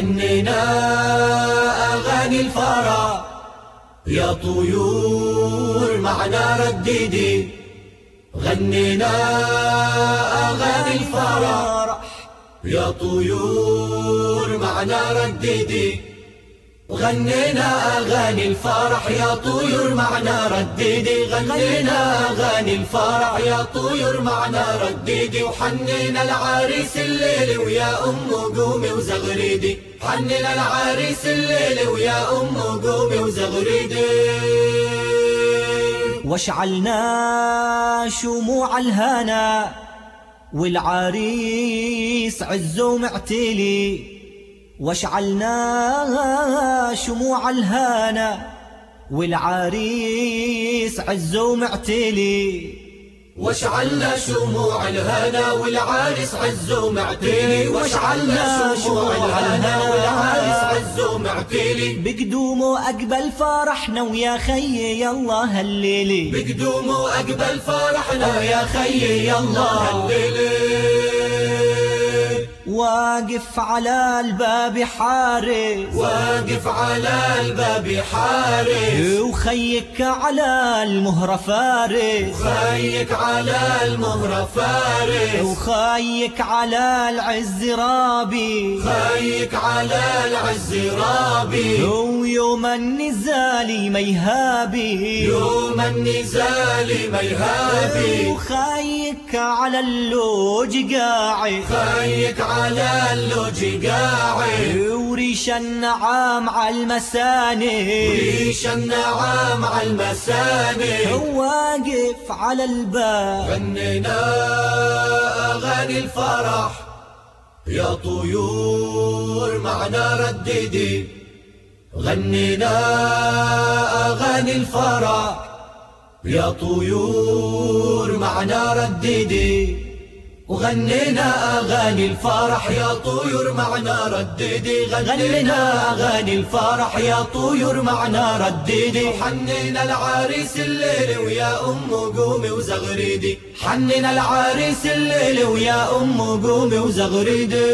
غنينا أغاني الفرح يا طيور معنا رددي. غنينا أغاني الفرح يا طيور معنا رددي. غنينا أغاني الفرح. يا طيور معنا رددي. غنينا أغاني الفرح. يا طيور معنا رددي. وحنينا العريس الليل ويا أم قومي وزغريدي. حنينا العريس الليل ويا أم قومي وزغريدي. واشعلنا شموع الهنا والعريس عز ومعتلي واشعلنا شموع الهنا والعريس عز ومعتلي واشعلنا شموع الهنا والعريس عز ومعتلي واشعلنا شموع الهنا والعريس عز ومعتلي بقدومه أقبل فرحنا ويا خيي يلا هالليلي بقدومه أقبل فرحنا ويا خيي يلا هالليلي واقف على الباب حارس. واقف على الباب حارس. وخيك على المهرة فارس. وخيك على المهرة فارس. وخيك على العز رابي. خيك على العز رابي. ويوم النزال ميهابي. يوم النزال ميهابي. وخيك على اللوج قاعد. خيك على قاعد وريش النعام على المساني. ريش النعام على المساني. واقف على الباب. غنينا أغاني الفرح. يا طيور معنا رددي. غنينا أغاني الفرح. يا طيور معنا رددي. وغنينا أغاني الفرح يا طيور معنا رددي غنينا أغاني الفرح يا طيور معنا رددي. وحنينا العريس الليل ويا أم قومي وزغريدي. حنينا العريس الليل ويا أم قومي وزغريدي.